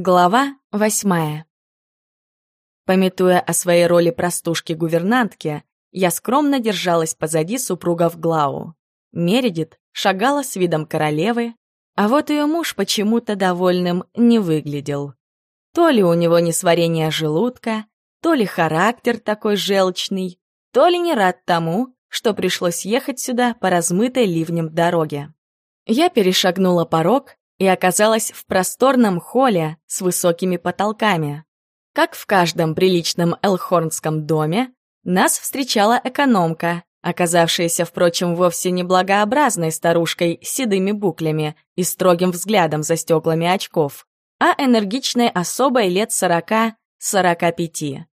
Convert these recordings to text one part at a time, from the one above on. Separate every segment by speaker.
Speaker 1: Глава восьмая. Пометуя о своей роли простушки-гувернантки, я скромно держалась позади супругов Глау. Мередит шагала с видом королевы, а вот ее муж почему-то довольным не выглядел. То ли у него несварение желудка, то ли характер такой желчный, то ли не рад тому, что пришлось ехать сюда по размытой ливнем дороге. Я перешагнула порог и оказалась в просторном холле с высокими потолками. Как в каждом приличном элхорнском доме, нас встречала экономка, оказавшаяся, впрочем, вовсе не благообразной старушкой с седыми буклями и строгим взглядом за стеклами очков, а энергичной особой лет сорока-сорока пяти.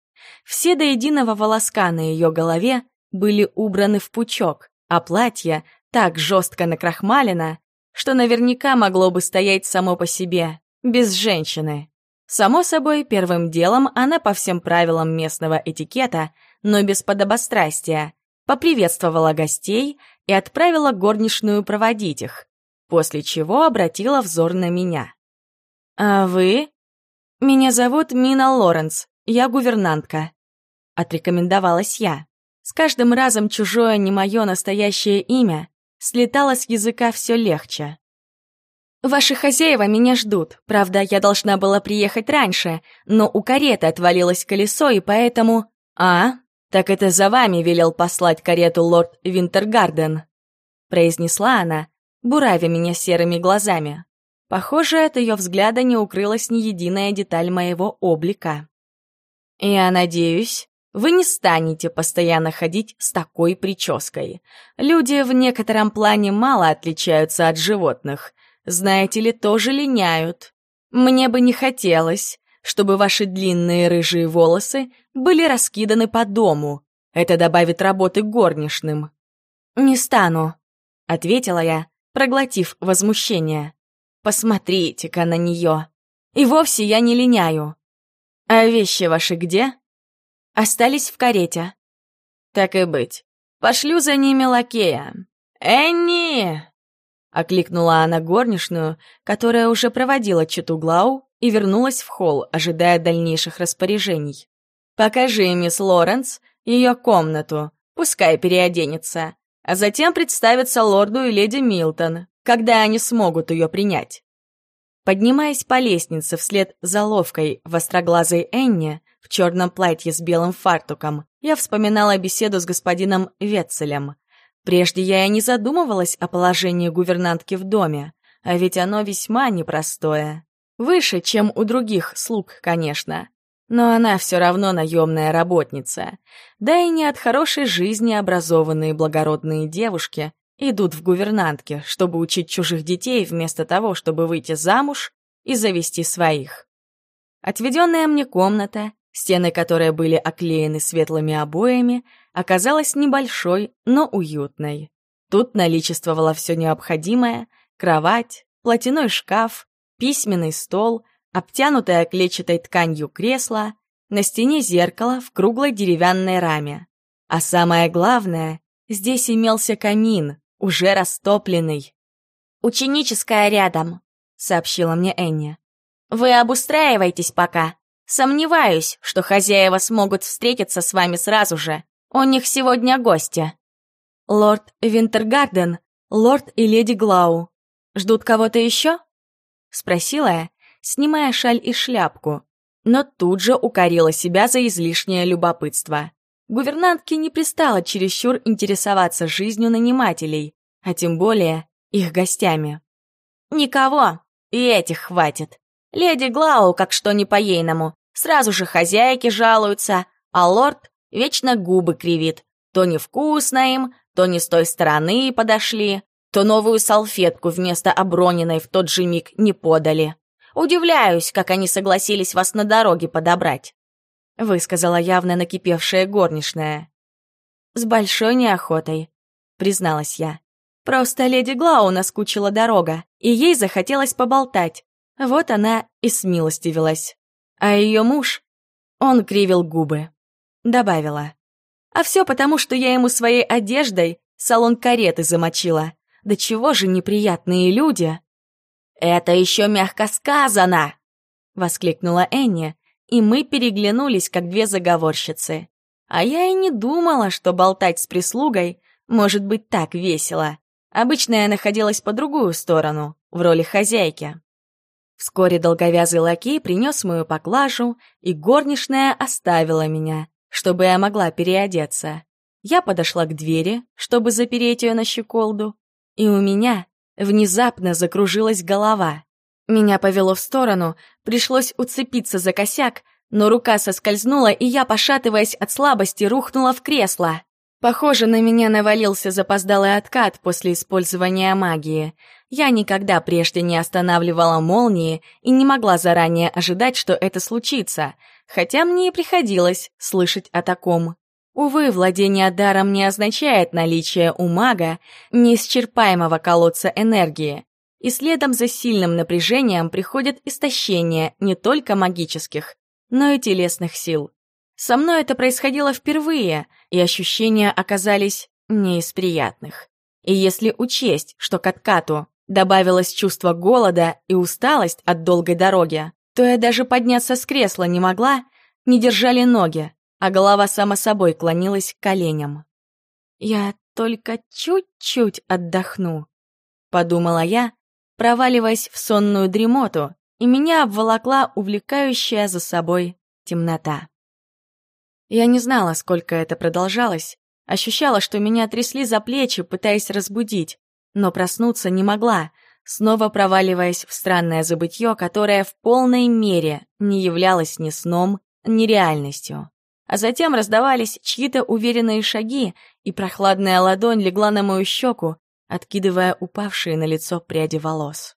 Speaker 1: Все до единого волоска на ее голове были убраны в пучок, а платье так жестко накрахмалено, что наверняка могло бы стоять само по себе, без женщины. Само собой, первым делом она по всем правилам местного этикета, но без подобострастия, поприветствовала гостей и отправила горничную проводить их, после чего обратила взор на меня. «А вы?» «Меня зовут Мина Лоренс, я гувернантка», — отрекомендовалась я. С каждым разом чужое, не мое настоящее имя слетало с языка все легче. «Ваши хозяева меня ждут. Правда, я должна была приехать раньше, но у кареты отвалилось колесо, и поэтому...» «А, так это за вами велел послать карету лорд Винтергарден», произнесла она, буравя меня серыми глазами. Похоже, от ее взгляда не укрылась ни единая деталь моего облика. «Я надеюсь, вы не станете постоянно ходить с такой прической. Люди в некотором плане мало отличаются от животных. Знаете ли, тоже линяют. Мне бы не хотелось, чтобы ваши длинные рыжие волосы были раскиданы по дому. Это добавит работы горничным. «Не стану», — ответила я, проглотив возмущение. «Посмотрите-ка на нее. И вовсе я не линяю. А вещи ваши где?» Остались в карете. Так и быть. Пошлю за ними лакея. «Энни!» — окликнула она горничную, которая уже проводила читу Глау и вернулась в холл, ожидая дальнейших распоряжений. «Покажи мисс Лоренс ее комнату, пускай переоденется, а затем представится лорду и леди Милтон, когда они смогут ее принять». Поднимаясь по лестнице вслед за ловкой востроглазой Энни, в черном платье с белым фартуком, я вспоминала беседу с господином Ветцелем. Прежде я и не задумывалась о положении гувернантки в доме, а ведь оно весьма непростое. Выше, чем у других слуг, конечно. Но она все равно наемная работница. Да и не от хорошей жизни образованные благородные девушки идут в гувернантки, чтобы учить чужих детей вместо того, чтобы выйти замуж и завести своих. Отведенная мне комната, Стены, которые были оклеены светлыми обоями, оказалась небольшой, но уютной. Тут наличествовало все необходимое — кровать, платяной шкаф, письменный стол, обтянутое клетчатой тканью кресло, на стене зеркало в круглой деревянной раме. А самое главное, здесь имелся камин, уже растопленный. «Ученическая рядом», — сообщила мне Энни. «Вы обустраивайтесь пока, Сомневаюсь, что хозяева смогут встретиться с вами сразу же. У них сегодня гости. Лорд Винтергарден, лорд и леди Глау. Ждут кого-то еще? Спросила я, снимая шаль и шляпку, но тут же укорила себя за излишнее любопытство. Гувернантке не пристало чересчур интересоваться жизнью нанимателей, а тем более их гостями. «Никого, и этих хватит. Леди Глау, как что не по-ейному, сразу же хозяйки жалуются, а лорд вечно губы кривит. То невкусно им, то не с той стороны подошли, то новую салфетку вместо оброненной в тот же миг не подали. Удивляюсь, как они согласились вас на дороге подобрать. Высказала явно накипевшая горничная. С большой неохотой, призналась я. Просто леди Глау наскучила дорога, и ей захотелось поболтать. Вот она и смилостивилась. А ее муж, он кривил губы. Добавила. А все потому, что я ему своей одеждой салон кареты замочила. Да чего же неприятные люди? Это еще мягко сказано, — воскликнула Энни, и мы переглянулись, как две заговорщицы. А я и не думала, что болтать с прислугой может быть так весело. Обычно я находилась по другую сторону, в роли хозяйки. Вскоре долговязый лакей принес мою поклажу, и горничная оставила меня, чтобы я могла переодеться. Я подошла к двери, чтобы запереть ее на щеколду, и у меня внезапно закружилась голова. Меня повело в сторону, пришлось уцепиться за косяк, но рука соскользнула, и я, пошатываясь от слабости, рухнула в кресло. Похоже, на меня навалился запоздалый откат после использования магии. Я никогда прежде не останавливала молнии и не могла заранее ожидать, что это случится, хотя мне и приходилось слышать о таком. Увы, владение даром не означает наличие у мага неисчерпаемого колодца энергии. И следом за сильным напряжением приходит истощение не только магических, но и телесных сил. Со мной это происходило впервые, и ощущения оказались не из приятных. И если учесть, что к откату добавилось чувство голода и усталость от долгой дороги, то я даже подняться с кресла не могла, не держали ноги, а голова сама собой клонилась к коленям. «Я только чуть-чуть отдохну», — подумала я, проваливаясь в сонную дремоту, и меня обволокла увлекающая за собой темнота. Я не знала, сколько это продолжалось, ощущала, что меня трясли за плечи, пытаясь разбудить, но проснуться не могла, снова проваливаясь в странное забытье, которое в полной мере не являлось ни сном, ни реальностью. А затем раздавались чьи-то уверенные шаги, и прохладная ладонь легла на мою щеку, откидывая упавшие на лицо пряди волос.